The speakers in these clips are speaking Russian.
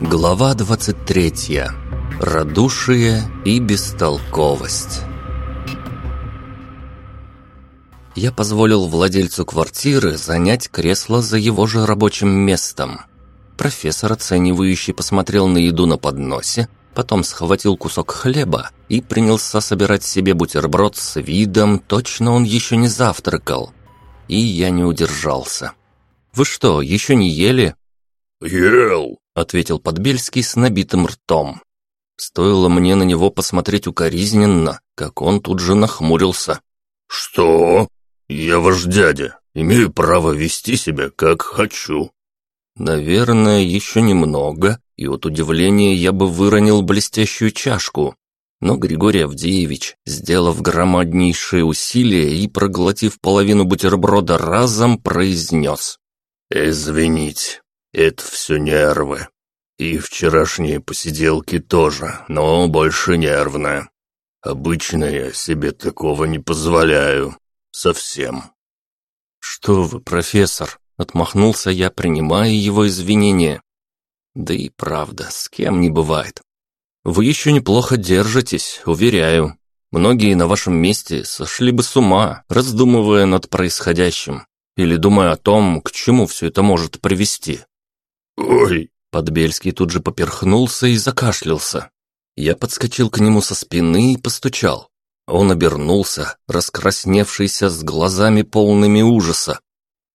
Глава 23. Радушие и бестолковость. Я позволил владельцу квартиры занять кресло за его же рабочим местом. Профессор, оценивающий, посмотрел на еду на подносе, потом схватил кусок хлеба и принялся собирать себе бутерброд с видом, точно он еще не завтракал. И я не удержался. «Вы что, еще не ели?» «Ел», — ответил Подбельский с набитым ртом. Стоило мне на него посмотреть укоризненно, как он тут же нахмурился. «Что? Я ваш дядя, имею право вести себя, как хочу». Наверное, еще немного, и от удивления я бы выронил блестящую чашку. Но Григорий Авдеевич, сделав громаднейшие усилия и проглотив половину бутерброда разом, произнес. «Извините, это все нервы. И вчерашние посиделки тоже, но больше нервные. Обычно я себе такого не позволяю. Совсем. «Что вы, профессор?» — отмахнулся я, принимая его извинения. «Да и правда, с кем не бывает. Вы еще неплохо держитесь, уверяю. Многие на вашем месте сошли бы с ума, раздумывая над происходящим, или думая о том, к чему все это может привести. «Ой!» Подбельский тут же поперхнулся и закашлялся. Я подскочил к нему со спины и постучал. Он обернулся, раскрасневшийся с глазами полными ужаса.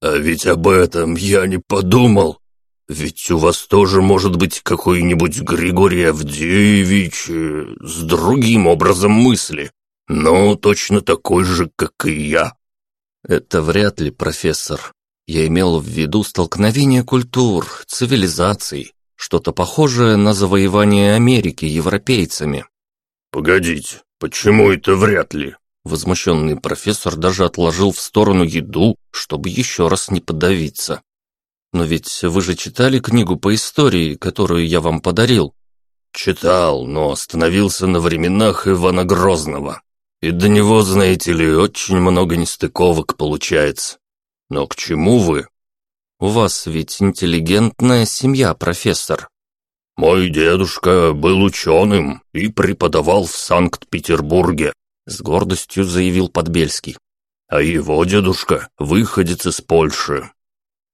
«А ведь об этом я не подумал. Ведь у вас тоже может быть какой-нибудь Григорий Авдеевич э, с другим образом мысли, но точно такой же, как и я». «Это вряд ли, профессор. Я имел в виду столкновение культур, цивилизаций, что-то похожее на завоевание Америки европейцами. «Погодите, почему это вряд ли?» Возмущенный профессор даже отложил в сторону еду, чтобы еще раз не подавиться. «Но ведь вы же читали книгу по истории, которую я вам подарил?» «Читал, но остановился на временах Ивана Грозного. И до него, знаете ли, очень много нестыковок получается. Но к чему вы? У вас ведь интеллигентная семья, профессор. Мой дедушка был ученым и преподавал в Санкт-Петербурге, с гордостью заявил Подбельский. А его дедушка выходец из Польши.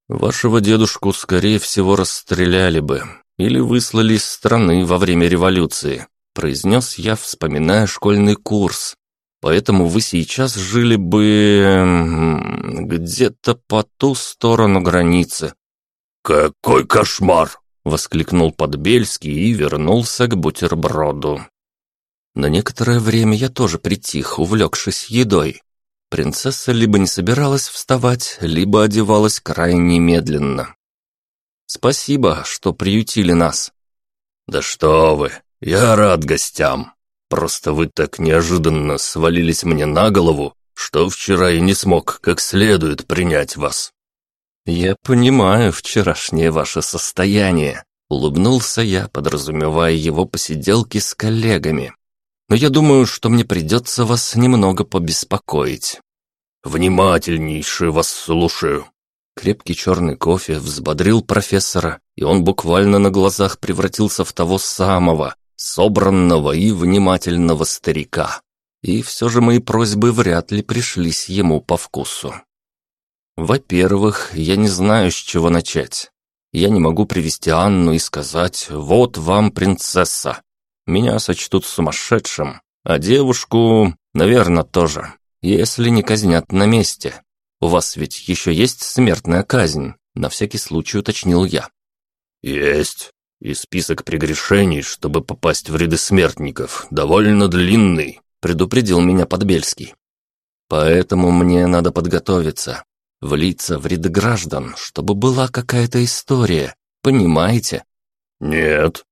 Вашего дедушку, скорее всего, расстреляли бы или выслали из страны во время революции, произнес я, вспоминая школьный курс, Поэтому вы сейчас жили бы где-то по ту сторону границы. «Какой кошмар!» — воскликнул Подбельский и вернулся к бутерброду. На некоторое время я тоже притих, увлекшись едой. Принцесса либо не собиралась вставать, либо одевалась крайне медленно. «Спасибо, что приютили нас». «Да что вы, я рад гостям», Просто вы так неожиданно свалились мне на голову, что вчера и не смог как следует принять вас». «Я понимаю вчерашнее ваше состояние», — улыбнулся я, подразумевая его посиделки с коллегами. «Но я думаю, что мне придется вас немного побеспокоить». «Внимательнейше вас слушаю». Крепкий черный кофе взбодрил профессора, и он буквально на глазах превратился в того самого, собранного и внимательного старика. И все же мои просьбы вряд ли пришлись ему по вкусу. Во-первых, я не знаю, с чего начать. Я не могу привести Анну и сказать «Вот вам принцесса». Меня сочтут сумасшедшим, а девушку, наверное, тоже, если не казнят на месте. У вас ведь еще есть смертная казнь, на всякий случай уточнил я. «Есть и список прегрешений, чтобы попасть в ряды смертников, довольно длинный», — предупредил меня Подбельский. «Поэтому мне надо подготовиться, влиться в ряды граждан, чтобы была какая-то история, понимаете?» «Нет».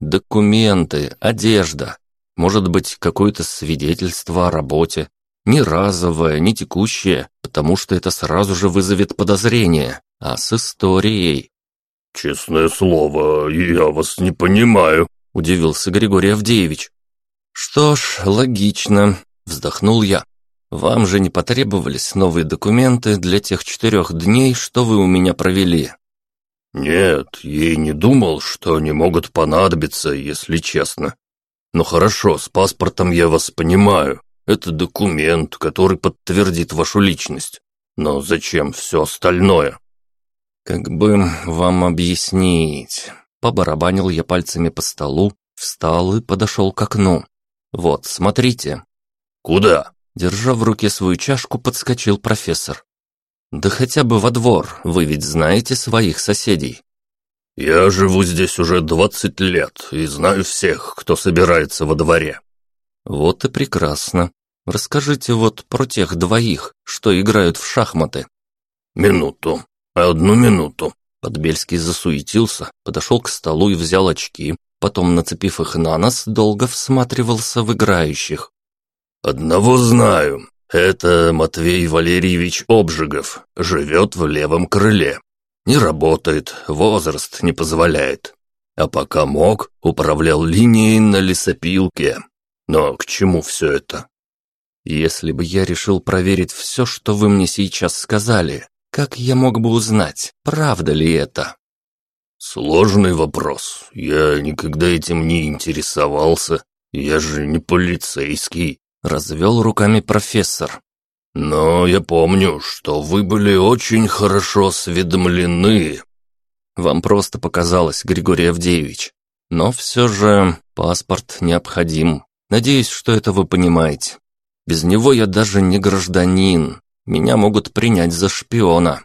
«Документы, одежда, может быть, какое-то свидетельство о работе, не разовое, не текущее, потому что это сразу же вызовет подозрение, а с историей, «Честное слово, я вас не понимаю», — удивился Григорий Авдеевич. «Что ж, логично», — вздохнул я. Вам же не потребовались новые документы для тех четырех дней, что вы у меня провели?» «Нет, я не думал, что они могут понадобиться, если честно. Ну хорошо, с паспортом я вас понимаю. Это документ, который подтвердит вашу личность. Но зачем все остальное?» «Как бы вам объяснить?» Побарабанил я пальцами по столу, встал и подошел к окну. «Вот, смотрите». «Куда?» Держа в руке свою чашку, подскочил профессор. «Да хотя бы во двор, вы ведь знаете своих соседей». «Я живу здесь уже двадцать лет и знаю всех, кто собирается во дворе». «Вот и прекрасно. Расскажите вот про тех двоих, что играют в шахматы». «Минуту. Одну минуту». Подбельский засуетился, подошел к столу и взял очки, потом, нацепив их на нос, долго всматривался в играющих. «Одного знаю. Это Матвей Валерьевич Обжигов. Живет в левом крыле. Не работает, возраст не позволяет. А пока мог, управлял линией на лесопилке. Но к чему все это?» «Если бы я решил проверить все, что вы мне сейчас сказали, как я мог бы узнать, правда ли это?» «Сложный вопрос. Я никогда этим не интересовался. Я же не полицейский», — развел руками профессор. «Но я помню, что вы были очень хорошо осведомлены». «Вам просто показалось, Григорий Авдеевич. Но все же паспорт необходим. Надеюсь, что это вы понимаете. Без него я даже не гражданин, меня могут принять за шпиона».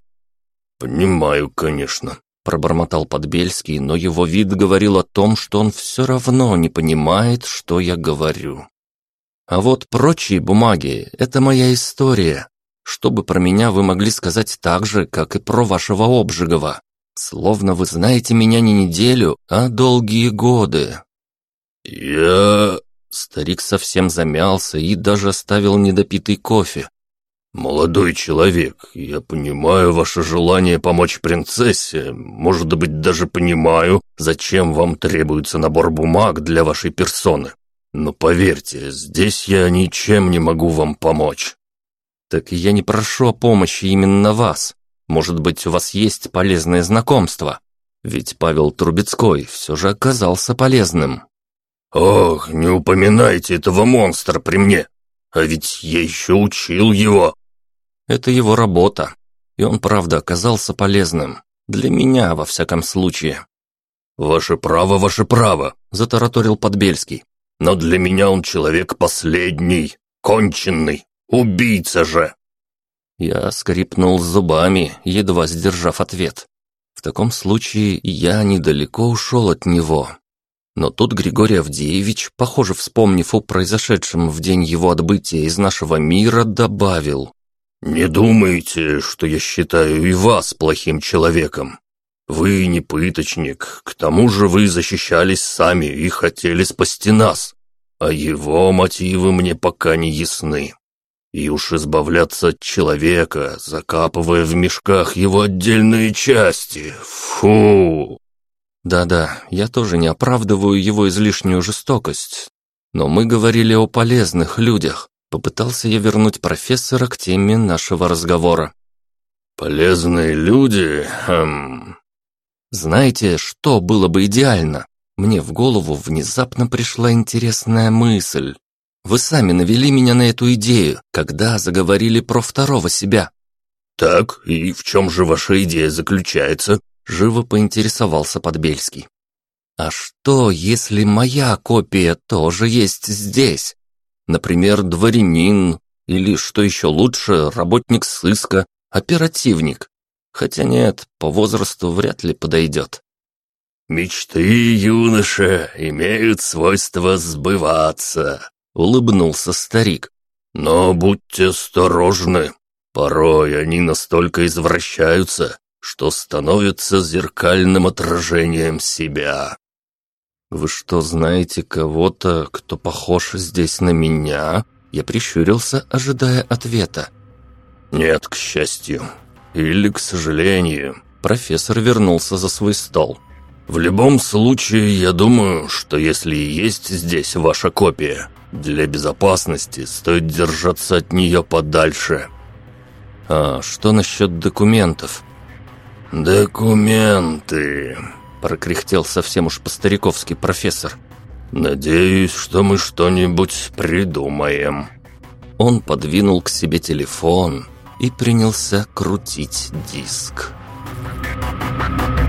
«Понимаю, конечно», – пробормотал Подбельский, но его вид говорил о том, что он все равно не понимает, что я говорю. «А вот прочие бумаги – это моя история. Чтобы про меня вы могли сказать так же, как и про вашего Обжигова. Словно вы знаете меня не неделю, а долгие годы». «Я...» Старик совсем замялся и даже оставил недопитый кофе. «Молодой человек, я понимаю ваше желание помочь принцессе, может быть, даже понимаю, зачем вам требуется набор бумаг для вашей персоны. Но поверьте, здесь я ничем не могу вам помочь». «Так я не прошу о помощи именно вас. Может быть, у вас есть полезное знакомство? Ведь Павел Трубецкой все же оказался полезным». «Ох, не упоминайте этого монстра при мне, а ведь я еще учил его». Это его работа. И он, правда, оказался полезным. Для меня, во всяком случае. «Ваше право, ваше право», – затараторил Подбельский. «Но для меня он человек последний, конченный, убийца же». Я скрипнул зубами, едва сдержав ответ. В таком случае я недалеко ушел от него. Но тут Григорий Авдеевич, похоже, вспомнив о произошедшем в день его отбытия из нашего мира, добавил. «Не думайте, что я считаю и вас плохим человеком. Вы не пыточник, к тому же вы защищались сами и хотели спасти нас, а его мотивы мне пока не ясны. И уж избавляться от человека, закапывая в мешках его отдельные части, фу!» Да-да, я тоже не оправдываю его излишнюю жестокость, но мы говорили о полезных людях, Попытался я вернуть профессора к теме нашего разговора. «Полезные люди, хм...» «Знаете, что было бы идеально?» Мне в голову внезапно пришла интересная мысль. Вы сами навели меня на эту идею, когда заговорили про второго себя. «Так, и в чем же ваша идея заключается?» Живо поинтересовался Подбельский. «А что, если моя копия тоже есть здесь? Например, дворянин или, что еще лучше, работник сыска, оперативник. Хотя нет, по возрасту вряд ли подойдет. «Мечты юноша имеют свойство сбываться», — улыбнулся старик. «Но будьте осторожны. Порой они настолько извращаются, что становятся зеркальным отражением себя. «Вы что, знаете кого-то, кто похож здесь на меня?» Я прищурился, ожидая ответа. «Нет, к счастью. Или к сожалению». Профессор вернулся за свой стол. «В любом случае, я думаю, что если есть здесь ваша копия, Для безопасности стоит держаться от нее подальше». «А что насчет документов?» «Документы», — прокряхтел совсем уж по-стариковски профессор. «Надеюсь, что мы что-нибудь придумаем». Он подвинул к себе телефон и принялся крутить диск. Thank you.